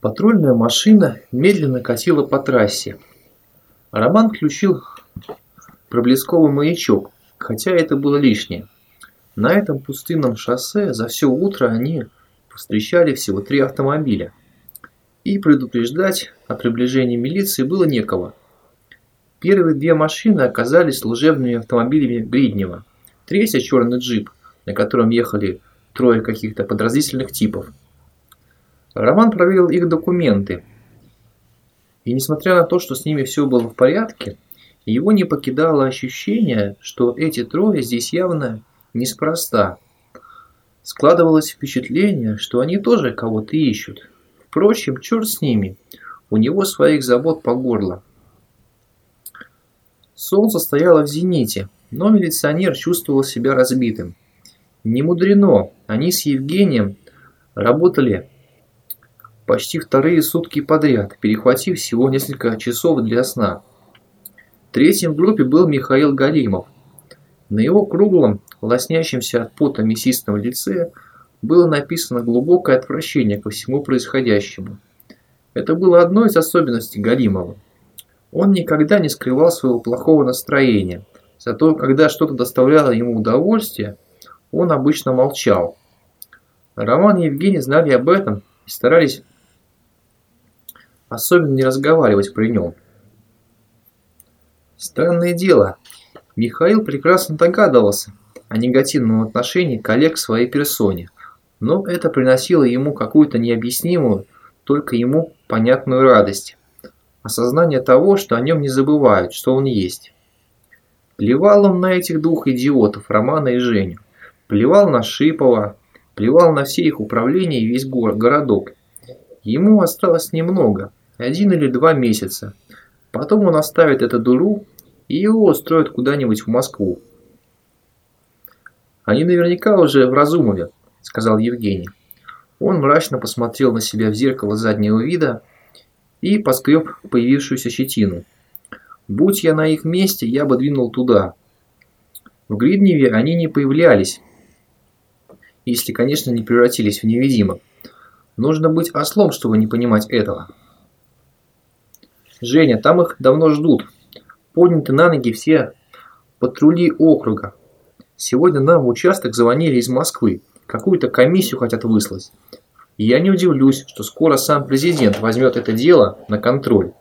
Патрульная машина медленно катила по трассе. Роман включил проблесковый маячок, хотя это было лишнее. На этом пустынном шоссе за все утро они встречали всего три автомобиля. И предупреждать о приближении милиции было некого. Первые две машины оказались служебными автомобилями Гриднева. Третья черный джип, на котором ехали трое каких-то подразительных типов. Роман проверил их документы. И несмотря на то, что с ними все было в порядке, его не покидало ощущение, что эти трое здесь явно неспроста. Складывалось впечатление, что они тоже кого-то ищут. Впрочем, черт с ними, у него своих забот по горло. Солнце стояло в зените, но милиционер чувствовал себя разбитым. Не мудрено, они с Евгением работали почти вторые сутки подряд, перехватив всего несколько часов для сна. Третьим в группе был Михаил Галимов. На его круглом, лоснящемся от пота мясистом лице было написано глубокое отвращение ко всему происходящему. Это было одной из особенностей Галимова. Он никогда не скрывал своего плохого настроения, зато когда что-то доставляло ему удовольствие, он обычно молчал. Роман и Евгений знали об этом и старались особенно не разговаривать при нем. Странное дело, Михаил прекрасно догадывался о негативном отношении коллег к своей персоне, но это приносило ему какую-то необъяснимую, только ему понятную радость. Осознание того, что о нем не забывают, что он есть. Плевал он на этих двух идиотов, Романа и Женю. Плевал на Шипова, плевал на все их управления и весь город, городок. Ему осталось немного, один или два месяца. Потом он оставит эту дуру и его устроят куда-нибудь в Москву. Они наверняка уже в Разумове, сказал Евгений. Он мрачно посмотрел на себя в зеркало заднего вида и поскреб появившуюся щетину. Будь я на их месте, я бы двинул туда. В Гридневе они не появлялись, если, конечно, не превратились в невидимых. Нужно быть ослом, чтобы не понимать этого. Женя, там их давно ждут. Подняты на ноги все патрули округа. Сегодня нам в участок звонили из Москвы. Какую-то комиссию хотят выслать. Я не удивлюсь, что скоро сам президент возьмет это дело на контроль.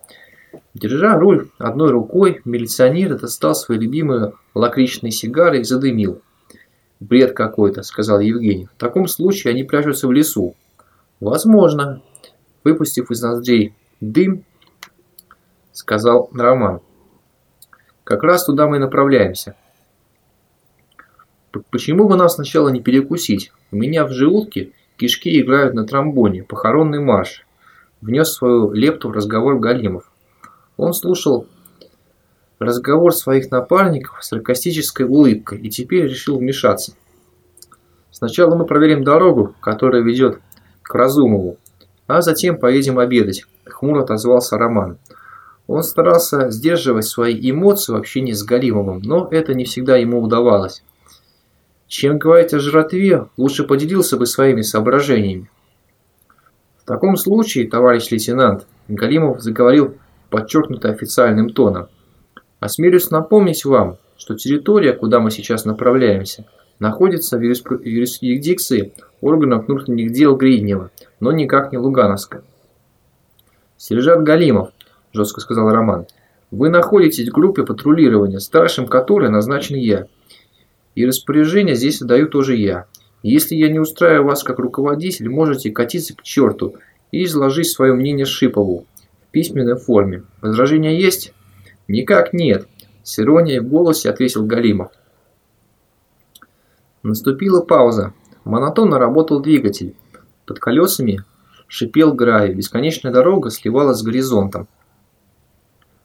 Держа руль одной рукой, милиционер достал свои любимые лакричные сигары и задымил. «Бред какой-то», – сказал Евгений. «В таком случае они прячутся в лесу». «Возможно». Выпустив из ноздрей дым, сказал Роман. Как раз туда мы и направляемся. Почему бы нам сначала не перекусить? У меня в желудке кишки играют на тромбоне, похоронный марш. Внес свою лепту в разговор Галимов. Он слушал разговор своих напарников с саркастической улыбкой и теперь решил вмешаться. Сначала мы проверим дорогу, которая ведет к Разумову, а затем поедем обедать, хмуро отозвался Роман. Он старался сдерживать свои эмоции в общении с Галимовым, но это не всегда ему удавалось. Чем говорить о жратве, лучше поделился бы своими соображениями. В таком случае, товарищ лейтенант, Галимов заговорил подчеркнуто официальным тоном. Осмелюсь напомнить вам, что территория, куда мы сейчас направляемся, находится в юрисдикции органов внутренних дел Гриднева, но никак не Лугановска. Сержант Галимов, – жестко сказал Роман. «Вы находитесь в группе патрулирования, старшим которой назначен я. И распоряжение здесь отдаю тоже я. Если я не устраиваю вас как руководитель, можете катиться к черту и изложить свое мнение Шипову в письменной форме. Возражения есть?» «Никак нет», – с иронией в голосе ответил Галимов. Наступила пауза. Монотонно работал двигатель. Под колесами шипел гравий. Бесконечная дорога сливалась с горизонтом.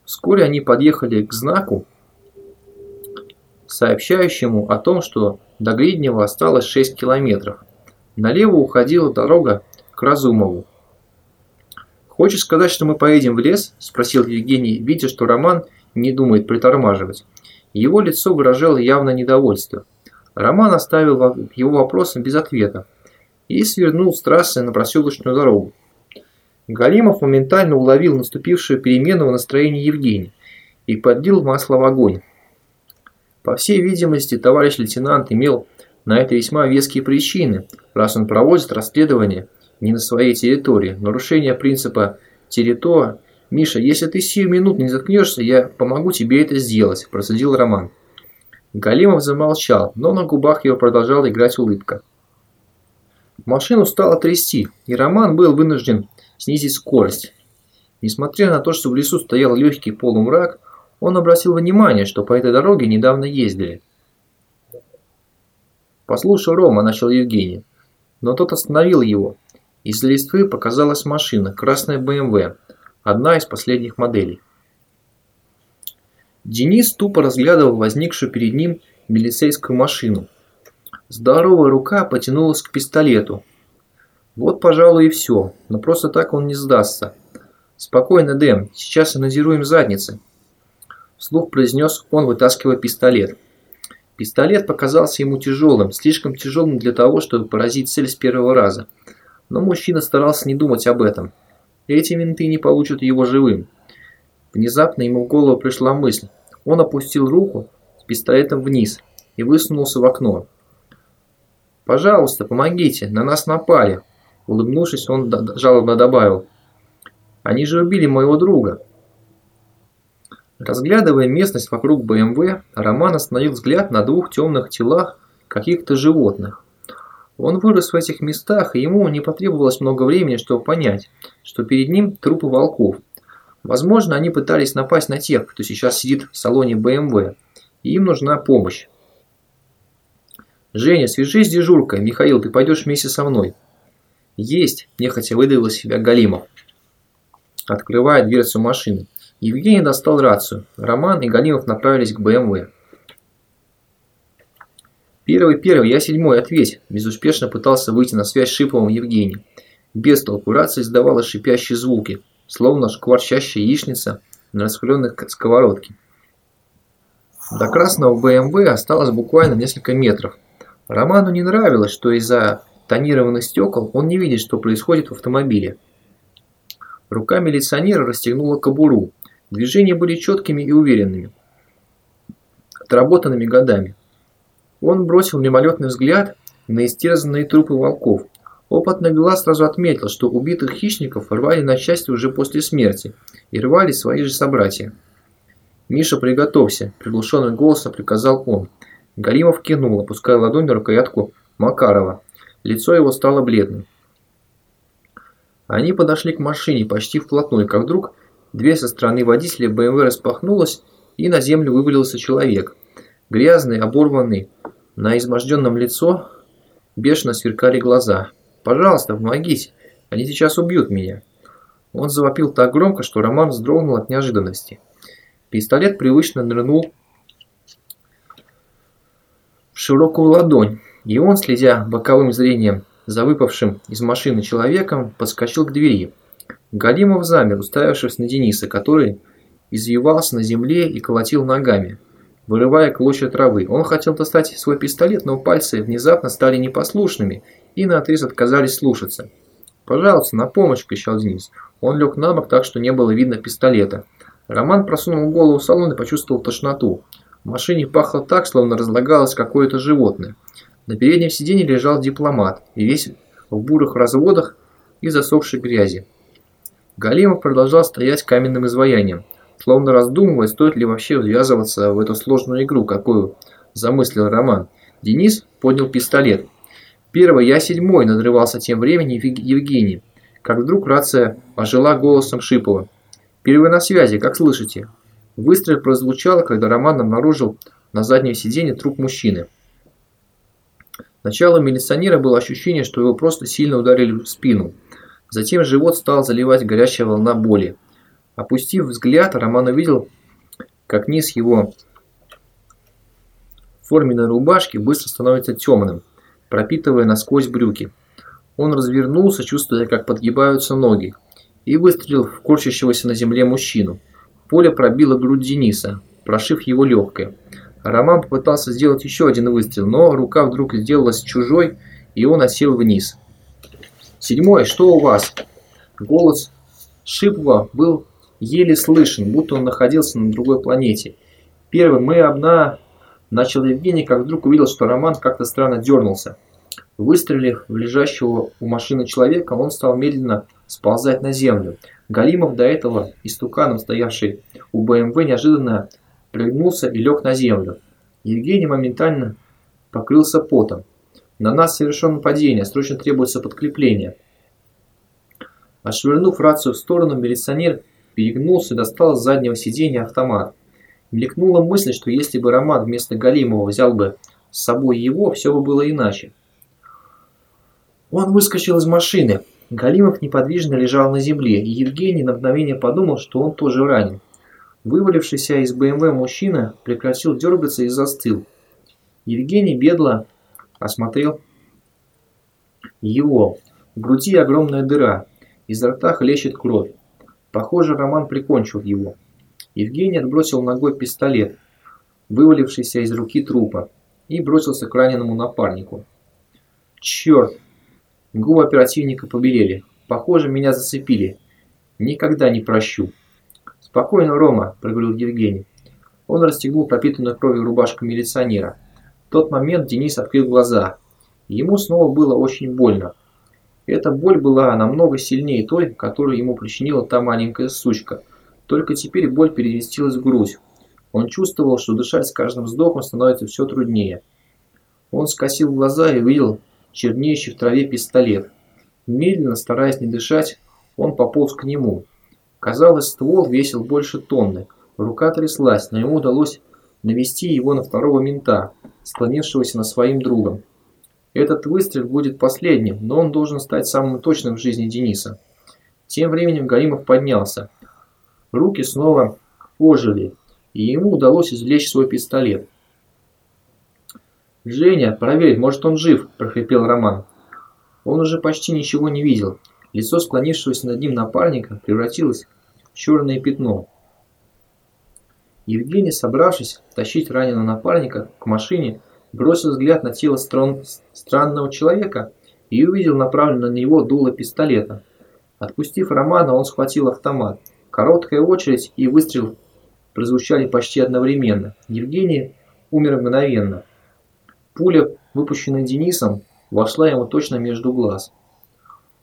Вскоре они подъехали к знаку, сообщающему о том, что до Гриднева осталось 6 километров. Налево уходила дорога к Разумову. «Хочешь сказать, что мы поедем в лес?» – спросил Евгений, видя, что Роман не думает притормаживать. Его лицо выражало явное недовольство. Роман оставил его вопросом без ответа и свернул с трассы на проселочную дорогу. Галимов моментально уловил наступившую перемену в настроении Евгения и подлил масло в огонь. По всей видимости, товарищ лейтенант имел на это весьма веские причины, раз он проводит расследование не на своей территории. Нарушение принципа территория. «Миша, если ты сию минут не заткнешься, я помогу тебе это сделать», – процедил Роман. Галимов замолчал, но на губах его продолжала играть улыбка. Машину стало трясти, и Роман был вынужден снизить скорость. Несмотря на то, что в лесу стоял легкий полумрак, он обратил внимание, что по этой дороге недавно ездили. «Послушай, Рома», – начал Евгений, но тот остановил его. Из листвы показалась машина, красная БМВ, одна из последних моделей. Денис тупо разглядывал возникшую перед ним милицейскую машину. Здоровая рука потянулась к пистолету. Вот, пожалуй, и все, но просто так он не сдастся. «Спокойно, Дэм, сейчас анализируем задницы», – вслух произнес он, вытаскивая пистолет. Пистолет показался ему тяжелым, слишком тяжелым для того, чтобы поразить цель с первого раза. Но мужчина старался не думать об этом. Эти менты не получат его живым. Внезапно ему в голову пришла мысль. Он опустил руку с пистолетом вниз и высунулся в окно. «Пожалуйста, помогите, на нас напали!» Улыбнувшись, он жалобно добавил. «Они же убили моего друга!» Разглядывая местность вокруг БМВ, Роман остановил взгляд на двух темных телах каких-то животных. Он вырос в этих местах, и ему не потребовалось много времени, чтобы понять, что перед ним трупы волков. Возможно, они пытались напасть на тех, кто сейчас сидит в салоне БМВ, и им нужна помощь. «Женя, свяжись с дежуркой. Михаил, ты пойдешь вместе со мной». «Есть!» – нехотя выдавил из себя Галимов, открывая дверцу машины. Евгений достал рацию. Роман и Галимов направились к БМВ. «Первый, первый, я седьмой, ответь!» Безуспешно пытался выйти на связь с Шиповым Евгений. Без толку рация издавала шипящие звуки, словно шкварчащая яичница на раскаленной сковородке. До красного БМВ осталось буквально несколько метров. Роману не нравилось, что из-за тонированных стекол он не видит, что происходит в автомобиле. Рука милиционера расстегнула кобуру. Движения были четкими и уверенными, отработанными годами. Он бросил мимолетный взгляд на истерзанные трупы волков. Опытный глаз сразу отметил, что убитых хищников рвали на части уже после смерти, и рвали свои же собратья. «Миша, приготовься!» – приглушенным голосом приказал он. Галимов кинул, опуская ладонь на рукоятку Макарова. Лицо его стало бледным. Они подошли к машине почти вплотную, как вдруг дверь со стороны водителя БМВ распахнулась, и на землю вывалился человек. Грязный, оборванный, на изможденном лицо бешено сверкали глаза. «Пожалуйста, помогите, они сейчас убьют меня». Он завопил так громко, что Роман вздрогнул от неожиданности. Пистолет привычно нырнул в широкую ладонь, и он, следя боковым зрением за выпавшим из машины человеком, подскочил к двери. Галимов замер, уставившись на Дениса, который извивался на земле и колотил ногами, вырывая клочья травы. Он хотел достать свой пистолет, но пальцы внезапно стали непослушными и наотрез отказались слушаться. «Пожалуйста, на помощь!» – кричал Денис. Он лег на бок так, что не было видно пистолета. Роман просунул голову в салон и почувствовал тошноту. В машине пахло так, словно разлагалось какое-то животное. На переднем сиденье лежал дипломат, и весь в бурых разводах и засохшей грязи. Галимов продолжал стоять каменным изваянием, словно раздумывая, стоит ли вообще ввязываться в эту сложную игру, какую замыслил Роман. Денис поднял пистолет. «Первый, я седьмой», – надрывался тем временем Евгений, как вдруг рация ожила голосом Шипова. «Первый на связи, как слышите?» Выстрел прозвучал, когда Роман обнаружил на заднем сиденье труп мужчины. Сначала милиционера было ощущение, что его просто сильно ударили в спину. Затем живот стал заливать горячая волна боли. Опустив взгляд, Роман увидел, как низ его форменной рубашки быстро становится темным, пропитывая насквозь брюки. Он развернулся, чувствуя, как подгибаются ноги, и выстрелил в корчащегося на земле мужчину. Поле пробило грудь Дениса, прошив его легкое. Роман попытался сделать еще один выстрел, но рука вдруг сделалась чужой, и он осел вниз. «Седьмой, что у вас?» Голос Шипова был еле слышен, будто он находился на другой планете. Первый мы обна... Начал Евгений, как вдруг увидел, что Роман как-то странно дернулся. Выстрелив в лежащего у машины человека, он стал медленно сползать на землю. Галимов, до этого истуканом стоявший у БМВ, неожиданно пригнулся и лег на землю. Евгений моментально покрылся потом. На нас совершено нападение, срочно требуется подкрепление. Отшвырнув рацию в сторону, милиционер перегнулся и достал с заднего сиденья автомат. Мелькнула мысль, что если бы Роман вместо Галимова взял бы с собой его, все бы было иначе. Он выскочил из машины. Галимов неподвижно лежал на земле, и Евгений на мгновение подумал, что он тоже ранен. Вывалившийся из БМВ мужчина прекратил дергаться и застыл. Евгений бедло осмотрел его. В груди огромная дыра, изо рта хлещет кровь. Похоже, Роман прикончил его. Евгений отбросил ногой пистолет, вывалившийся из руки трупа, и бросился к раненому напарнику. Черт! Губы оперативника побелели. Похоже, меня зацепили. Никогда не прощу. Спокойно, Рома, проговорил Евгений. Он расстегнул пропитанную кровью рубашку милиционера. В тот момент Денис открыл глаза. Ему снова было очень больно. Эта боль была намного сильнее той, которую ему причинила та маленькая сучка. Только теперь боль переместилась в грудь. Он чувствовал, что дышать с каждым вздохом становится все труднее. Он скосил глаза и увидел чернеющий в траве пистолет. Медленно, стараясь не дышать, он пополз к нему. Казалось, ствол весил больше тонны. Рука тряслась, но ему удалось навести его на второго мента, склонившегося над своим другом. Этот выстрел будет последним, но он должен стать самым точным в жизни Дениса. Тем временем Галимов поднялся. Руки снова ожили, и ему удалось извлечь свой пистолет. «Женя, проверь, может он жив», – прохрипел Роман. Он уже почти ничего не видел. Лицо склонившегося над ним напарника превратилось черное пятно. Евгений, собравшись тащить раненого напарника к машине, бросил взгляд на тело стран... странного человека и увидел направленное на него дуло пистолета. Отпустив Романа, он схватил автомат. Короткая очередь и выстрел прозвучали почти одновременно. Евгений умер мгновенно. Пуля, выпущенная Денисом, вошла ему точно между глаз.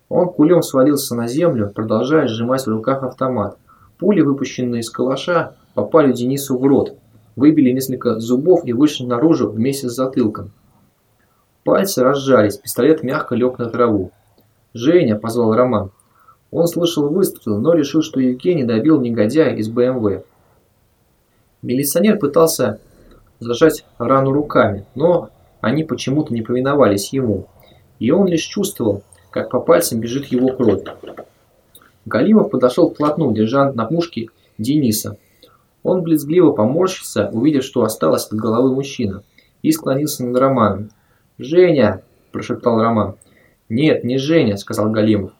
Он кулем свалился на землю, продолжая сжимать в руках автомат. Пули, выпущенные из калаша, попали Денису в рот, выбили несколько зубов и вышли наружу вместе с затылком. Пальцы разжались, пистолет мягко лег на траву. «Женя!» – позвал Роман. Он слышал выстрел, но решил, что Евгений добил негодяя из БМВ. Милиционер пытался зажать рану руками, но они почему-то не повиновались ему, и он лишь чувствовал, как по пальцам бежит его кровь. Галимов подошел вплотную, держа на мушке Дениса. Он близгливо поморщился, увидев, что осталось от головы мужчина, и склонился над Романом. «Женя!» – прошептал Роман. «Нет, не Женя», – сказал Галимов.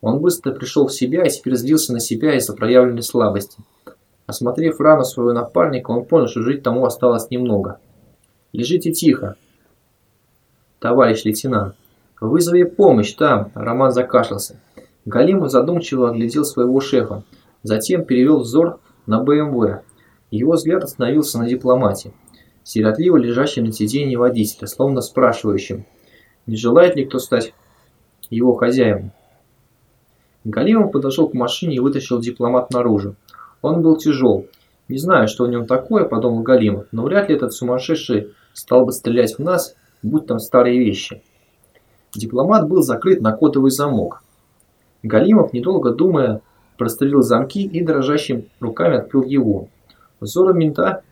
Он быстро пришел в себя и теперь злился на себя из-за проявленной слабости. Осмотрев рану своего напарника, он понял, что жить тому осталось немного. «Лежите тихо, товарищ лейтенант. Вызови помощь там!» Роман закашлялся. Галимов задумчиво оглядел своего шефа. Затем перевел взор на БМВ. Его взгляд остановился на дипломате, сиротливо лежащем на сиденье водителя, словно спрашивающим, не желает ли кто стать его хозяином. Галимов подошел к машине и вытащил дипломат наружу. Он был тяжел. Не знаю, что в нем такое, подумал Галимов, но вряд ли этот сумасшедший стал бы стрелять в нас, будь там старые вещи. Дипломат был закрыт на кодовый замок. Галимов, недолго думая, прострелил замки и дрожащими руками открыл его. Взором мента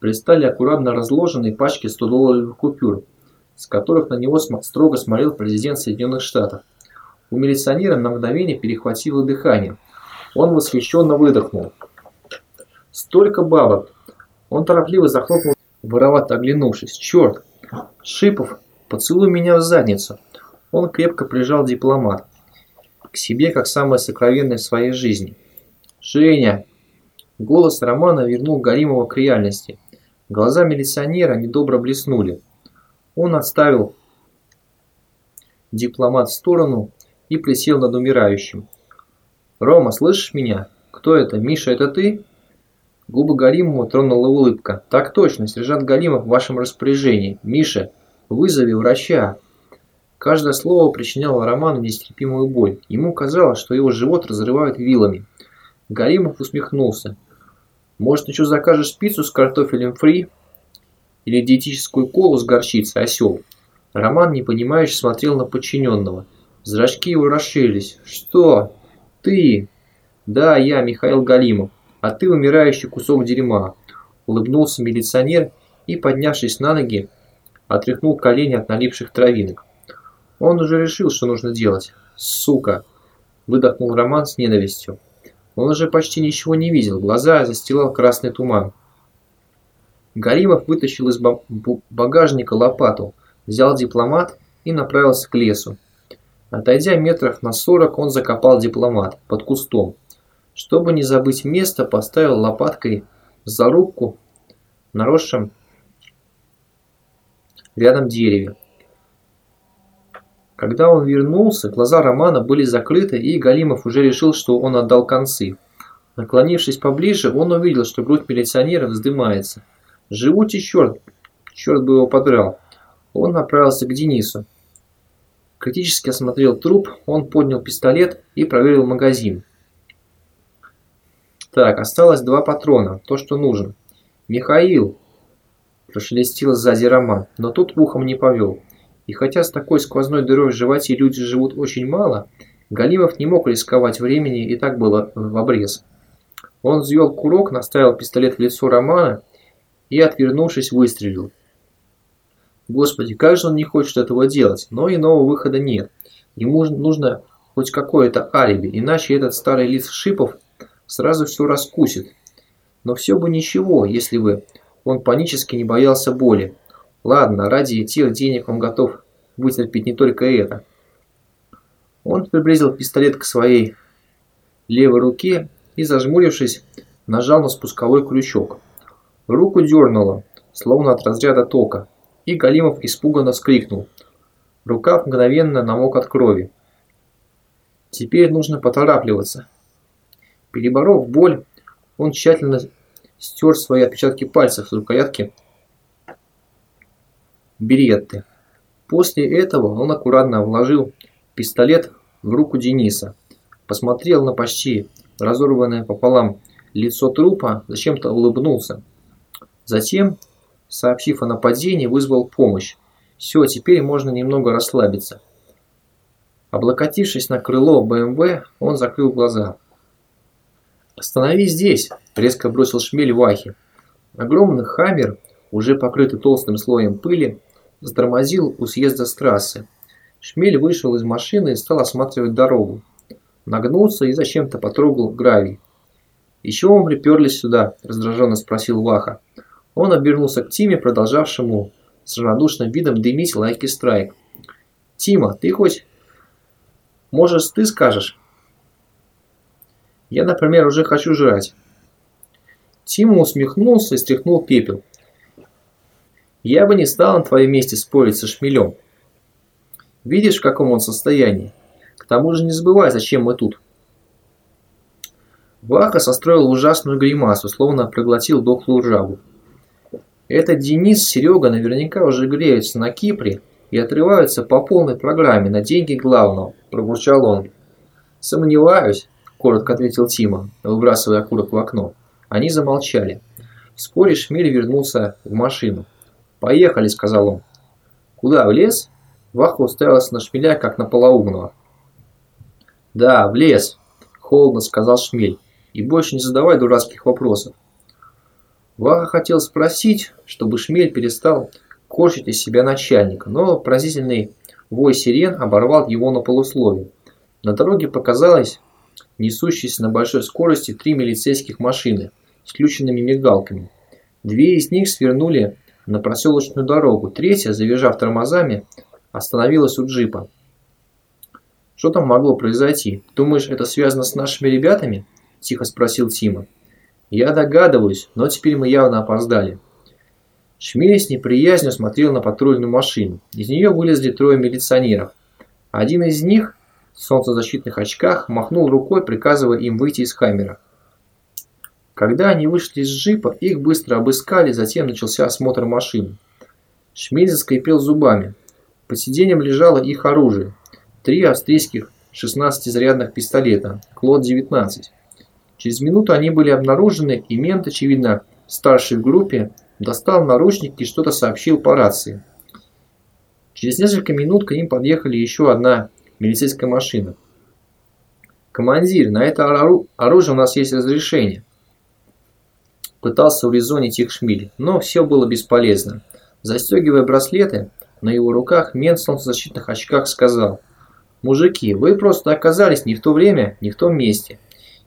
пристали аккуратно разложенные пачки 100-долларовых купюр, с которых на него строго смотрел президент Соединенных Штатов. У милиционера на мгновение перехватило дыхание. Он восхищенно выдохнул. Столько бабок! Он торопливо захлопнул, воровато оглянувшись. Черт! Шипов, поцелуй меня в задницу. Он крепко прижал дипломат к себе как самое сокровенное в своей жизни. «Женя!» Голос Романа вернул Галимова к реальности. Глаза милиционера недобро блеснули. Он отставил дипломат в сторону и присел над умирающим. «Рома, слышишь меня? Кто это? Миша, это ты?» Губы Галимова тронула улыбка. «Так точно, сержант Галимов в вашем распоряжении. Миша, вызови врача!» Каждое слово причиняло Роману нестерпимую боль. Ему казалось, что его живот разрывают вилами. Галимов усмехнулся. «Может, еще закажешь пиццу с картофелем фри? Или диетическую колу с горчицей, осел?» Роман, непонимающе, смотрел на подчиненного. Зрачки его расширились. «Что? Ты?» «Да, я, Михаил Галимов. А ты умирающий кусок дерьма». Улыбнулся милиционер и, поднявшись на ноги, отряхнул колени от налипших травинок. Он уже решил, что нужно делать. Сука! Выдохнул Роман с ненавистью. Он уже почти ничего не видел, глаза застилал красный туман. Галимов вытащил из багажника лопату, взял дипломат и направился к лесу. Отойдя метров на сорок, он закопал дипломат под кустом. Чтобы не забыть место, поставил лопаткой зарубку на росшем рядом дереве. Когда он вернулся, глаза Романа были закрыты, и Галимов уже решил, что он отдал концы. Наклонившись поближе, он увидел, что грудь милиционера вздымается. «Живучий черт! Черт бы его подрал!» Он направился к Денису. Критически осмотрел труп, он поднял пистолет и проверил магазин. Так, осталось два патрона, то, что нужен. «Михаил!» – прошелестел сзади Роман, но тут ухом не повел. И хотя с такой сквозной дырой в животе люди живут очень мало, Галимов не мог рисковать времени и так было в обрез. Он взвел курок, наставил пистолет в лицо Романа и, отвернувшись, выстрелил. Господи, как же он не хочет этого делать, но иного выхода нет. Ему нужно хоть какое-то алиби, иначе этот старый лиц Шипов сразу все раскусит. Но все бы ничего, если бы он панически не боялся боли. Ладно, ради тех денег он готов вытерпеть не только это. Он приблизил пистолет к своей левой руке и, зажмурившись, нажал на спусковой крючок. Руку дернуло, словно от разряда тока, и Галимов испуганно вскрикнул. Рука мгновенно намок от крови. Теперь нужно поторапливаться. Переборов боль, он тщательно стер свои отпечатки пальцев с рукоятки беретты. После этого он аккуратно вложил пистолет в руку Дениса, посмотрел на почти разорванное пополам лицо трупа, зачем-то улыбнулся. Затем, сообщив о нападении, вызвал помощь. Все, теперь можно немного расслабиться. Облокотившись на крыло БМВ, он закрыл глаза. «Остановись здесь!» – резко бросил шмель Вахи. Огромный хаммер, уже покрытый толстым слоем пыли, затормозил у съезда с трассы. Шмель вышел из машины и стал осматривать дорогу. Нагнулся и зачем-то потрогал гравий. «И чего мы приперлись сюда?» – раздраженно спросил Ваха. Он обернулся к Тиме, продолжавшему с равнодушным видом дымить лайки страйк. «Тима, ты хоть... Может, ты скажешь?» «Я, например, уже хочу жрать». Тима усмехнулся и стряхнул пепел. Я бы не стал на твоем месте спорить со шмелем. Видишь, в каком он состоянии? К тому же не забывай, зачем мы тут. Ваха состроил ужасную гримасу, словно проглотил дохлую жабу. Этот Денис Серега наверняка уже греются на Кипре и отрываются по полной программе на деньги главного, пробурчал он. Сомневаюсь, коротко ответил Тима, выбрасывая окурок в окно. Они замолчали. Вскоре Шмель вернулся в машину. «Поехали», — сказал он. «Куда, в лес?» Ваха уставился на шмеля, как на полоумного. «Да, в лес», — холодно сказал шмель. «И больше не задавай дурацких вопросов». Ваха хотел спросить, чтобы шмель перестал корчить из себя начальника, но поразительный вой сирен оборвал его на полусловие. На дороге показалось несущиеся на большой скорости три милицейских машины с включенными мигалками. Две из них свернули на проселочную дорогу. Третья, завизжав тормозами, остановилась у джипа. «Что там могло произойти? Думаешь, это связано с нашими ребятами?» – тихо спросил Тима. «Я догадываюсь, но теперь мы явно опоздали». Шмель с неприязнью смотрел на патрульную машину. Из нее вылезли трое милиционеров. Один из них, солнцезащитных очках махнул рукой, приказывая им выйти из камеры. Когда они вышли из джипа, их быстро обыскали, затем начался осмотр машины. Шмель заскрипел зубами. Под сиденьем лежало их оружие. Три австрийских 16-зарядных пистолета, Клод-19. Через минуту они были обнаружены, и мент, очевидно, старший в группе, достал наручники и что-то сообщил по рации. Через несколько минут к ним подъехали еще одна милицейская машина. «Командир, на это оружие у нас есть разрешение». Пытался урезонить их Шмиль, но все было бесполезно. Застегивая браслеты, на его руках мент в солнцезащитных очках сказал «Мужики, вы просто оказались не в то время, не в том месте.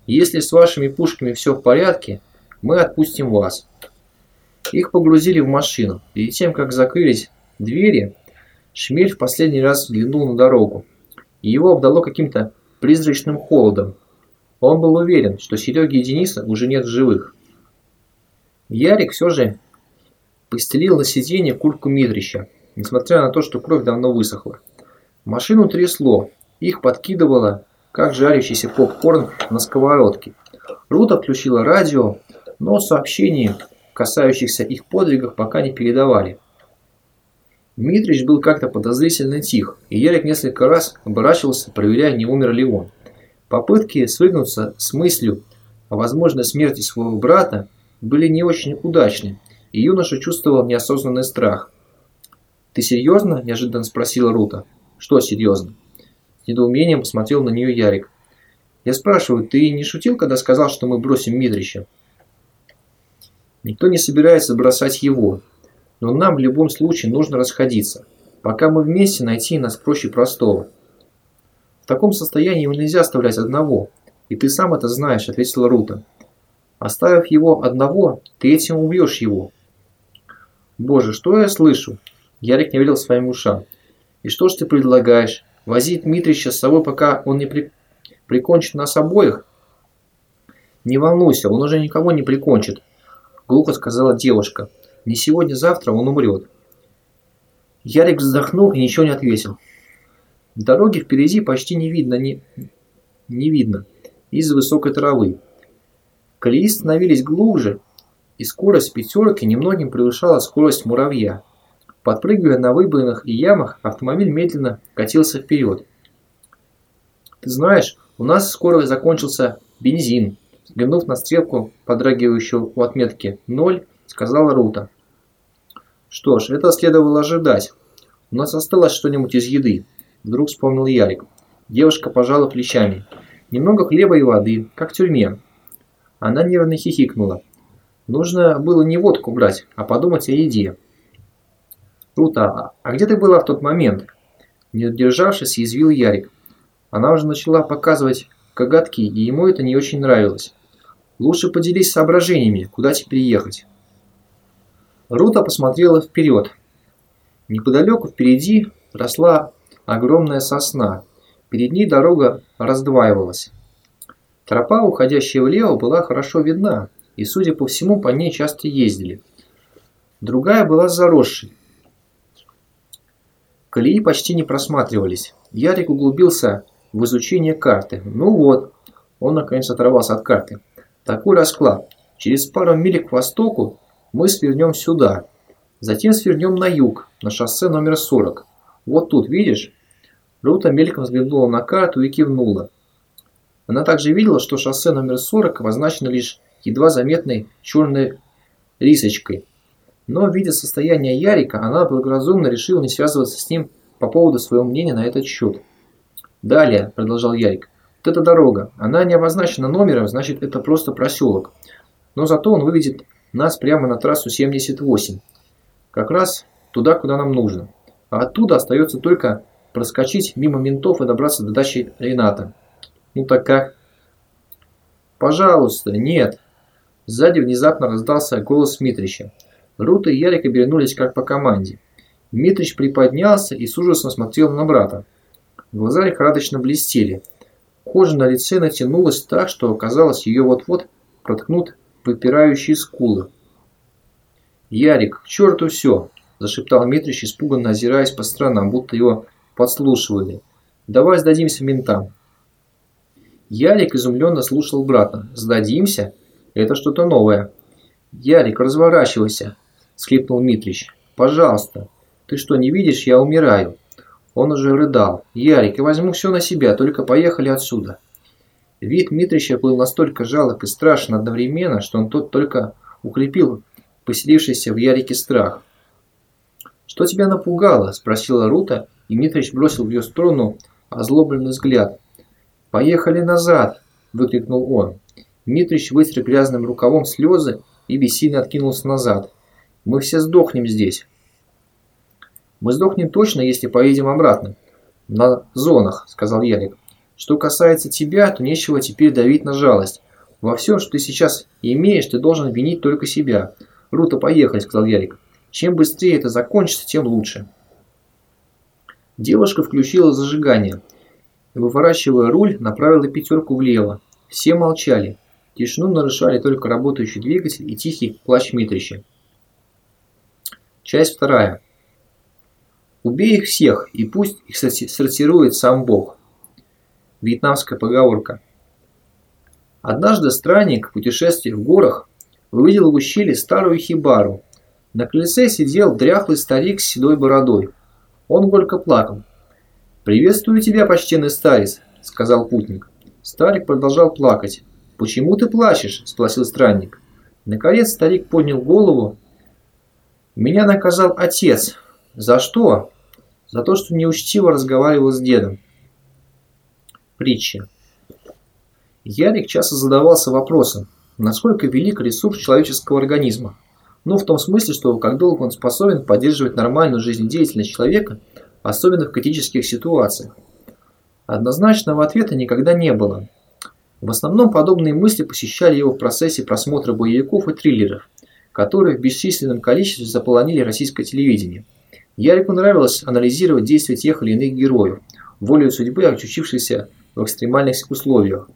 Если с вашими пушками все в порядке, мы отпустим вас». Их погрузили в машину. Перед тем, как закрылись двери, Шмель в последний раз взглянул на дорогу. Его обдало каким-то призрачным холодом. Он был уверен, что Сереги и Дениса уже нет в живых. Ярик все же постелил на сиденье куртку Митрича, несмотря на то, что кровь давно высохла. Машину трясло, их подкидывало, как жарящийся попкорн на сковородке. Рута включила радио, но сообщений, касающихся их подвигов, пока не передавали. Митрич был как-то подозрительно тих, и Ярик несколько раз оборачивался, проверяя, не умер ли он. Попытки свыгнуться с мыслью о возможной смерти своего брата были не очень удачны, и юноша чувствовал неосознанный страх. «Ты серьезно?» – неожиданно спросила Рута. «Что серьезно?» С недоумением посмотрел на нее Ярик. «Я спрашиваю, ты не шутил, когда сказал, что мы бросим Митрича?» «Никто не собирается бросать его, но нам в любом случае нужно расходиться. Пока мы вместе, найти нас проще простого». «В таком состоянии его нельзя оставлять одного, и ты сам это знаешь», – ответила Рута. Оставив его одного, ты этим убьешь его. Боже, что я слышу? Ярик не верил своим ушам. И что ж ты предлагаешь? Возить Дмитрича с собой, пока он не при... прикончит нас обоих? Не волнуйся, он уже никого не прикончит, глухо сказала девушка. Не сегодня-завтра он умрет. Ярик вздохнул и ничего не ответил. Дороги впереди почти не видно, не, не видно из-за высокой травы. Колеи становились глубже, и скорость пятерки немногим превышала скорость муравья. Подпрыгивая на выбоинах и ямах, автомобиль медленно катился вперед. «Ты знаешь, у нас скоро закончился бензин», взглянув на стрелку, подрагивающую у отметки 0, сказала Рута. «Что ж, это следовало ожидать. У нас осталось что-нибудь из еды», вдруг вспомнил Ярик. Девушка пожала плечами. «Немного хлеба и воды, как в тюрьме. Она нервно хихикнула. Нужно было не водку брать, а подумать о еде. «Рута, а где ты была в тот момент?» Не удержавшись, язвил Ярик. Она уже начала показывать коготки, и ему это не очень нравилось. «Лучше поделись соображениями, куда теперь ехать». Рута посмотрела вперед. Неподалеку впереди росла огромная сосна. Перед ней дорога раздваивалась. Тропа, уходящая влево, была хорошо видна, и, судя по всему, по ней часто ездили. Другая была заросшей. Колеи почти не просматривались. Ярик углубился в изучение карты. Ну вот, он наконец оторвался от карты. Такой расклад. Через пару миль к востоку мы свернем сюда. Затем свернем на юг, на шоссе номер 40. Вот тут, видишь? Рута мельком взглянула на карту и кивнула. Она также видела, что шоссе номер 40 обозначено лишь едва заметной черной рисочкой. Но, видя состояние Ярика, она благоразумно решила не связываться с ним по поводу своего мнения на этот счет. «Далее», – продолжал Ярик, – «вот эта дорога, она не обозначена номером, значит, это просто проселок. Но зато он выведет нас прямо на трассу 78, как раз туда, куда нам нужно. А оттуда остается только проскочить мимо ментов и добраться до дачи Рената. Ну так как? Пожалуйста, нет. Сзади внезапно раздался голос Митрича. Рута и Ярик обернулись как по команде. Митрич приподнялся и с ужасом смотрел на брата. Глаза лихорадочно блестели. Кожа на лице натянулась так, что казалось, ее вот-вот проткнут выпирающие скулы. «Ярик, к черту все!» – зашептал Митрич, испуганно озираясь по сторонам, будто его подслушивали. Давай сдадимся ментам. Ярик изумленно слушал брата. «Сдадимся? Это что-то новое». «Ярик, разворачивайся!» – схлипнул Митрич. «Пожалуйста. Ты что, не видишь, я умираю». Он уже рыдал. «Ярик, я возьму все на себя, только поехали отсюда». Вид Митрича был настолько жалок и страшен одновременно, что он тот только укрепил поселившийся в Ярике страх. «Что тебя напугало?» – спросила Рута, и Митрич бросил в ее сторону озлобленный взгляд. «Поехали назад!» – выкрикнул он. Митрич вытер грязным рукавом слезы и бессильно откинулся назад. «Мы все сдохнем здесь!» «Мы сдохнем точно, если поедем обратно. На зонах», – сказал Ярик. «Что касается тебя, то нечего теперь давить на жалость. Во всем, что ты сейчас имеешь, ты должен винить только себя. Рута, поехали», – сказал Ярик. «Чем быстрее это закончится, тем лучше». Девушка включила зажигание. Выворачивая руль, направила пятерку влево. Все молчали. Тишину нарушали только работающий двигатель и тихий плач Митрича. Часть вторая. Убей их всех, и пусть их сортирует сам Бог. Вьетнамская поговорка. Однажды странник, путешествуя в горах, увидел в ущелье старую хибару. На колесе сидел дряхлый старик с седой бородой. Он горько плакал. «Приветствую тебя, почтенный старец», — сказал путник. Старик продолжал плакать. «Почему ты плачешь?» – спросил странник. Наконец старик поднял голову. «Меня наказал отец. За что?» «За то, что неучтиво разговаривал с дедом». Притча. Ярик часто задавался вопросом, насколько велик ресурс человеческого организма. Ну, в том смысле, что как долго он способен поддерживать нормальную жизнедеятельность человека, особенно в критических ситуациях. Однозначного ответа никогда не было. В основном подобные мысли посещали его в процессе просмотра боевиков и триллеров, которые в бесчисленном количестве заполонили российское телевидение. Ярику нравилось анализировать действия тех или иных героев, волею судьбы очутившихся в экстремальных условиях.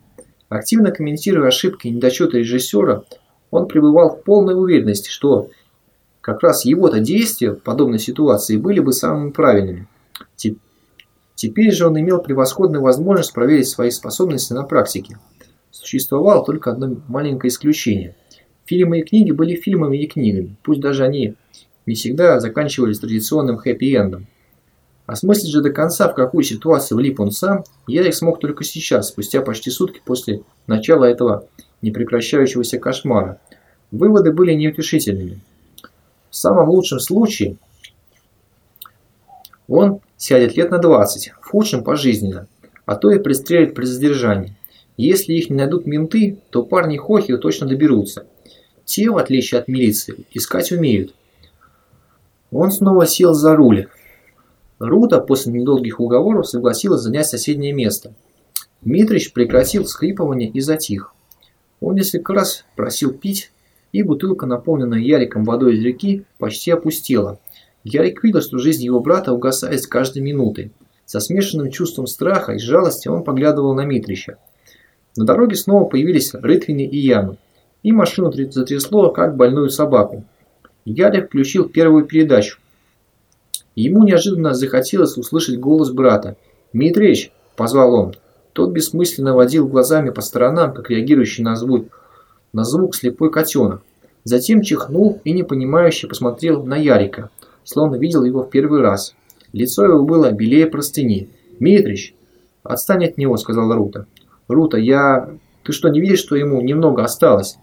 Активно комментируя ошибки и недочеты режиссера, он пребывал в полной уверенности, что как раз его-то действия в подобной ситуации были бы самыми правильными. Теперь же он имел превосходную возможность проверить свои способности на практике. Существовало только одно маленькое исключение. Фильмы и книги были фильмами и книгами, пусть даже они не всегда заканчивались традиционным хэппи-эндом. Осмыслить же до конца, в какую ситуацию влип он сам, Ярик смог только сейчас, спустя почти сутки после начала этого непрекращающегося кошмара. Выводы были неутешительными. В самом лучшем случае он сядет лет на 20, в худшем пожизненно, а то и пристрелят при задержании. Если их не найдут менты, то парни Хохи точно доберутся. Те, в отличие от милиции, искать умеют. Он снова сел за руль. Рута после недолгих уговоров согласилась занять соседнее место. Митрич прекратил скрипывание и затих. Он несколько раз просил пить, и бутылка, наполненная Яриком водой из реки, почти опустела. Ярик видел, что жизнь его брата угасает с каждой минутой. Со смешанным чувством страха и жалости он поглядывал на Митрича. На дороге снова появились рытвины и ямы, и машину затрясло, как больную собаку. Ярик включил первую передачу. Ему неожиданно захотелось услышать голос брата. «Митрич!» – позвал он. Тот бессмысленно водил глазами по сторонам, как реагирующий на звук, на звук слепой котенок. Затем чихнул и непонимающе посмотрел на Ярика словно видел его в первый раз. Лицо его было белее простыни. «Митрич!» «Отстань от него», — сказала Рута. «Рута, я... Ты что, не видишь, что ему немного осталось?»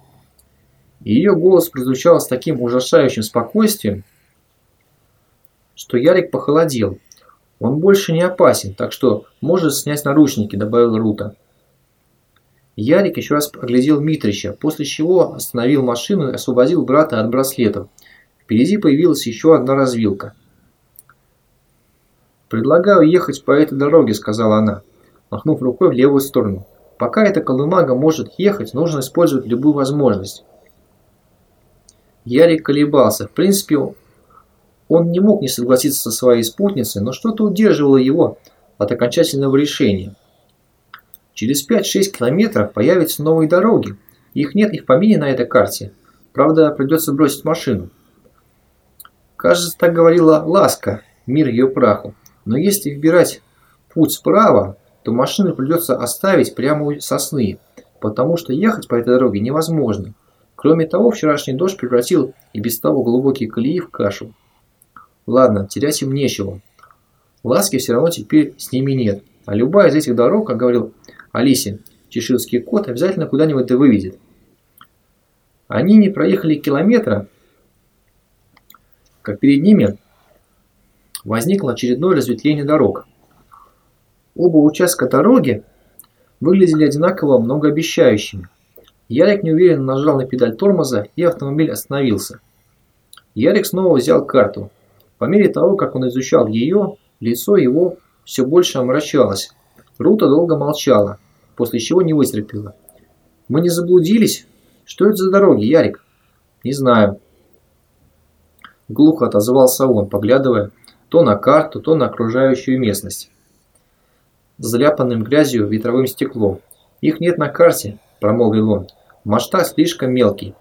ее голос прозвучал с таким ужасающим спокойствием, что Ярик похолодел. «Он больше не опасен, так что можешь снять наручники», — добавил Рута. Ярик еще раз оглядел Митрича, после чего остановил машину и освободил брата от браслетов. Впереди появилась еще одна развилка. «Предлагаю ехать по этой дороге», – сказала она, махнув рукой в левую сторону. «Пока эта колымага может ехать, нужно использовать любую возможность». Ярик колебался. В принципе, он не мог не согласиться со своей спутницей, но что-то удерживало его от окончательного решения. Через 5-6 километров появятся новые дороги. Их нет и в помине на этой карте. Правда, придется бросить машину. Кажется, так говорила Ласка, мир ее праху. Но если вбирать путь справа, то машину придется оставить прямо у сосны, потому что ехать по этой дороге невозможно. Кроме того, вчерашний дождь превратил и без того глубокие колеи в кашу. Ладно, терять им нечего. Ласки все равно теперь с ними нет. А любая из этих дорог, как говорил Алисе, чеширский кот обязательно куда-нибудь да выведет. Они не проехали километра, как перед ними возникло очередное разветвление дорог. Оба участка дороги выглядели одинаково многообещающими. Ярик неуверенно нажал на педаль тормоза, и автомобиль остановился. Ярик снова взял карту. По мере того, как он изучал ее, лицо его все больше омрачалось. Рута долго молчала, после чего не вытерпела. «Мы не заблудились? Что это за дороги, Ярик?» «Не знаю». Глухо отозвался он, поглядывая то на карту, то на окружающую местность. Заляпанным грязью ветровым стеклом. «Их нет на карте», – промолвил он. «Масштаб слишком мелкий».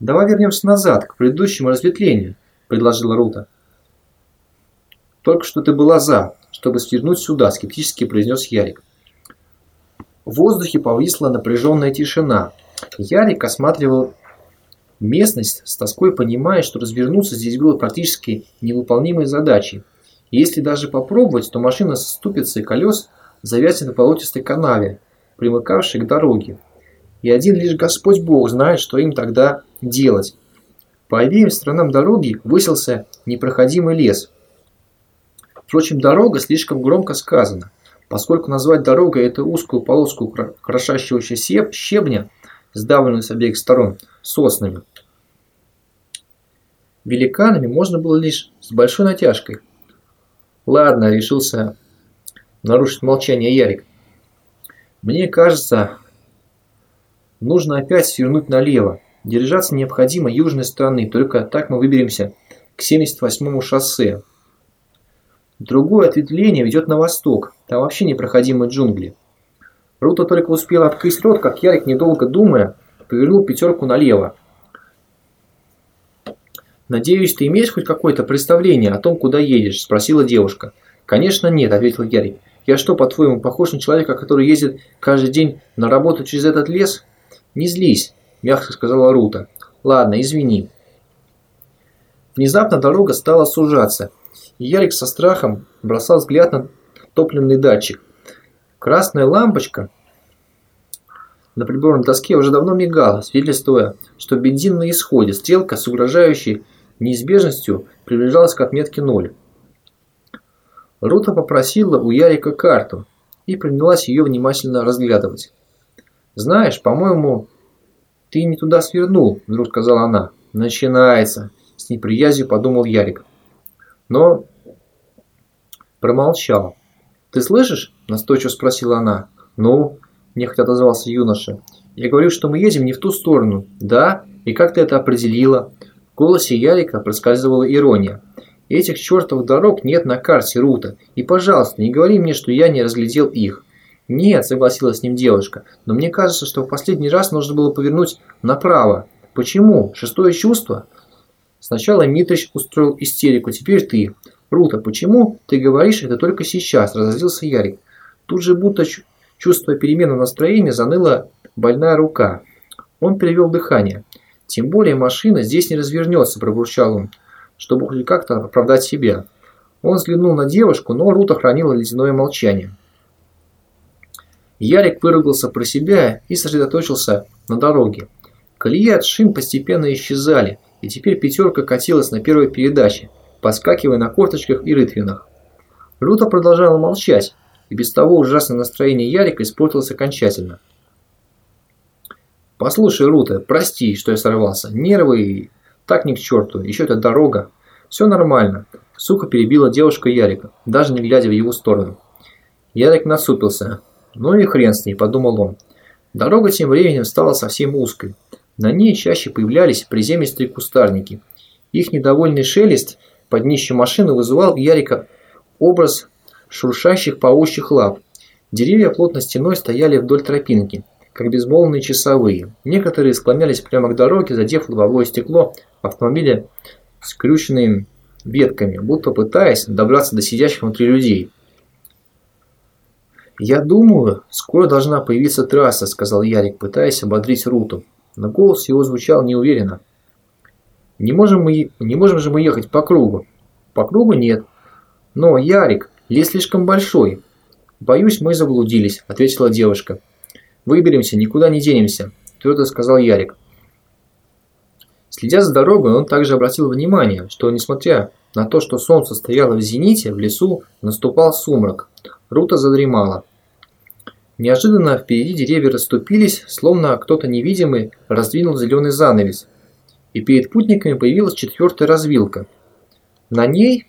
«Давай вернемся назад, к предыдущему разветвлению», – предложила Рута. «Только что ты была за, чтобы свернуть сюда», – скептически произнес Ярик. В воздухе повисла напряженная тишина. Ярик осматривал местность с тоской понимая, что развернуться здесь было практически невыполнимой задачей. И если даже попробовать, то машина со ступицей колес завязнет в болотистой канаве, примыкавшей к дороге. И один лишь Господь Бог знает, что им тогда делать. По обеим сторонам дороги высился непроходимый лес, Впрочем, дорога слишком громко сказана, поскольку назвать дорогой эту узкую полоску крошащегося щебня, сдавленную с обеих сторон соснами, великанами можно было лишь с большой натяжкой. Ладно, решился нарушить молчание Ярик. Мне кажется, нужно опять свернуть налево. Держаться необходимо южной стороны, только так мы выберемся к 78-му шоссе. Другое ответвление ведет на восток, там вообще непроходимые джунгли. Рута только успела открыть рот, как Ярик, недолго думая, повернул пятерку налево. «Надеюсь, ты имеешь хоть какое-то представление о том, куда едешь?» – спросила девушка. «Конечно нет», – ответил Ярик. «Я что, по-твоему, похож на человека, который ездит каждый день на работу через этот лес?» «Не злись», – мягко сказала Рута. «Ладно, извини». Внезапно дорога стала сужаться – Ярик со страхом бросал взгляд на топливный датчик. Красная лампочка на приборной доске уже давно мигала, свидетельствуя, что бензин на исходе. Стрелка с угрожающей неизбежностью приближалась к отметке 0. Рута попросила у Ярика карту и принялась ее внимательно разглядывать. «Знаешь, по-моему, ты не туда свернул», – вдруг сказала она. «Начинается», – с неприязнью подумал Ярик но промолчал. «Ты слышишь?» – настойчиво спросила она. «Ну?» – нехотя отозвался юноша. «Я говорю, что мы едем не в ту сторону». «Да? И как ты это определила?» В голосе Ярика проскальзывала ирония. «Этих чертовых дорог нет на карте Рута. И, пожалуйста, не говори мне, что я не разглядел их». «Нет», – согласилась с ним девушка, – «но мне кажется, что в последний раз нужно было повернуть направо. Почему? Шестое чувство?» Сначала Митрич устроил истерику, теперь ты. Рута, почему ты говоришь это только сейчас? Разозлился Ярик. Тут же будто чувствуя перемену настроения, заныла больная рука. Он перевел дыхание. Тем более машина здесь не развернется, пробурчал он, чтобы хоть как-то оправдать себя. Он взглянул на девушку, но Рута хранила ледяное молчание. Ярик выругался про себя и сосредоточился на дороге. Колеи от шин постепенно исчезали, и теперь пятерка катилась на первой передаче, поскакивая на корточках и рытвинах. Рута продолжала молчать, и без того ужасное настроение Ярика испортилось окончательно. «Послушай, Рута, прости, что я сорвался. Нервы так ни к черту, еще эта дорога. Все нормально», – сука перебила девушка Ярика, даже не глядя в его сторону. Ярик насупился. «Ну и хрен с ней», – подумал он. Дорога тем временем стала совсем узкой. На ней чаще появлялись приземистые кустарники. Их недовольный шелест под днищем машины вызывал Ярика образ шуршащих паучьих лап. Деревья плотно стеной стояли вдоль тропинки, как безмолвные часовые. Некоторые склонялись прямо к дороге, задев лобовое стекло автомобиля скрюченными ветками, будто пытаясь добраться до сидящих внутри людей. «Я думаю, скоро должна появиться трасса», – сказал Ярик, пытаясь ободрить Руту. Но голос его звучал неуверенно. «Не можем, мы, не можем же мы ехать по кругу?» «По кругу нет». «Но, Ярик, лес слишком большой». «Боюсь, мы заблудились», – ответила девушка. «Выберемся, никуда не денемся», – твердо сказал Ярик. Следя за дорогой, он также обратил внимание, что, несмотря на то, что солнце стояло в зените, в лесу наступал сумрак. Рута задремала. Неожиданно впереди деревья расступились, словно кто-то невидимый раздвинул зеленый занавес, и перед путниками появилась четвертая развилка. На ней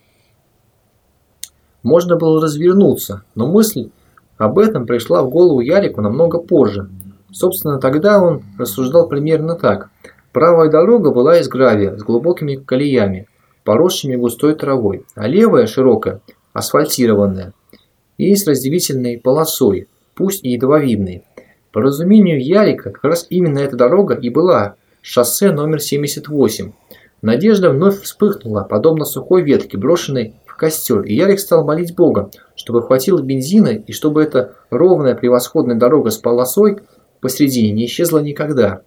можно было развернуться, но мысль об этом пришла в голову Ярику намного позже. Собственно, тогда он рассуждал примерно так. Правая дорога была из гравия с глубокими колеями, поросшими густой травой, а левая, широкая, асфальтированная – и с разделительной полосой, пусть и едва видной. По разумению Ярика, как раз именно эта дорога и была шоссе номер 78. Надежда вновь вспыхнула, подобно сухой ветке, брошенной костер, и Ярик стал молить Бога, чтобы хватило бензина и чтобы эта ровная превосходная дорога с полосой посредине не исчезла никогда.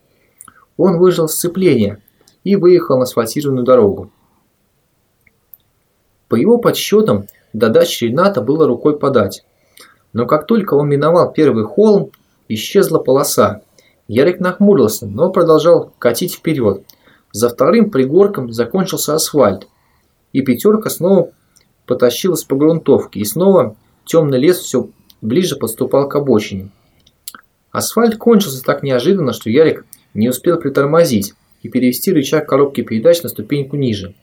Он выжил сцепление и выехал на асфальтированную дорогу. По его подсчетам, до дачи Рената было рукой подать. Но как только он миновал первый холм, исчезла полоса. Ярик нахмурился, но продолжал катить вперед. За вторым пригорком закончился асфальт, и пятерка снова потащилась по грунтовке, и снова темный лес все ближе подступал к обочине. Асфальт кончился так неожиданно, что Ярик не успел притормозить и перевести рычаг коробки передач на ступеньку ниже.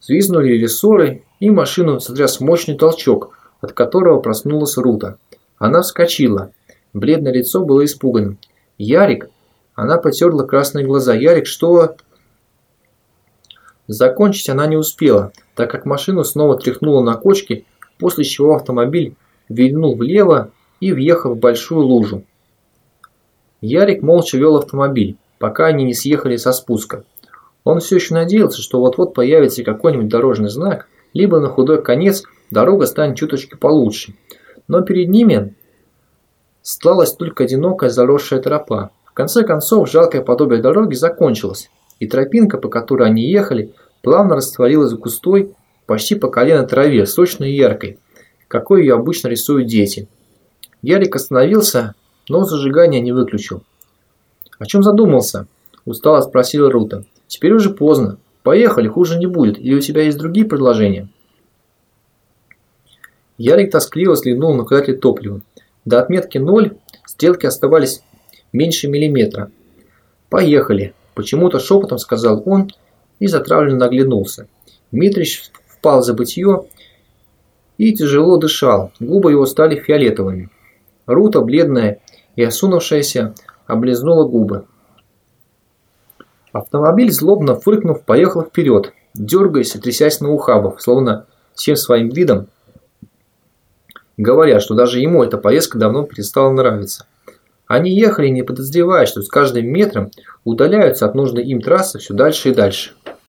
Свизнули рессоры, и машину сотряс мощный толчок, от которого проснулась Рута. Она вскочила. Бледное лицо было испуганным. «Ярик!» Она потерла красные глаза. «Ярик, что...» Закончить она не успела, так как машину снова тряхнуло на кочке, после чего автомобиль вильнул влево и въехал в большую лужу. Ярик молча вел автомобиль, пока они не съехали со спуска. Он все еще надеялся, что вот-вот появится какой-нибудь дорожный знак, либо на худой конец дорога станет чуточки получше. Но перед ними стлалась только одинокая заросшая тропа. В конце концов, жалкое подобие дороги закончилось, и тропинка, по которой они ехали, плавно растворилась в густой, почти по колено траве, сочной и яркой, какой ее обычно рисуют дети. Ярик остановился, но зажигание не выключил. «О чем задумался?» – устало спросила Рута. «Теперь уже поздно. Поехали, хуже не будет. Или у тебя есть другие предложения?» Ярик тоскливо взглянул на указатель топлива. До отметки 0 стрелки оставались меньше миллиметра. «Поехали!» – почему-то шепотом сказал он и затравленно оглянулся. Митрич впал в забытье и тяжело дышал, губы его стали фиолетовыми. Рута, бледная и осунувшаяся, облизнула губы. Автомобиль, злобно фыркнув, поехал вперед, дергаясь и трясясь на ухабах, словно всем своим видом, говоря, что даже ему эта поездка давно перестала нравиться. Они ехали, не подозревая, что с каждым метром удаляются от нужной им трассы все дальше и дальше.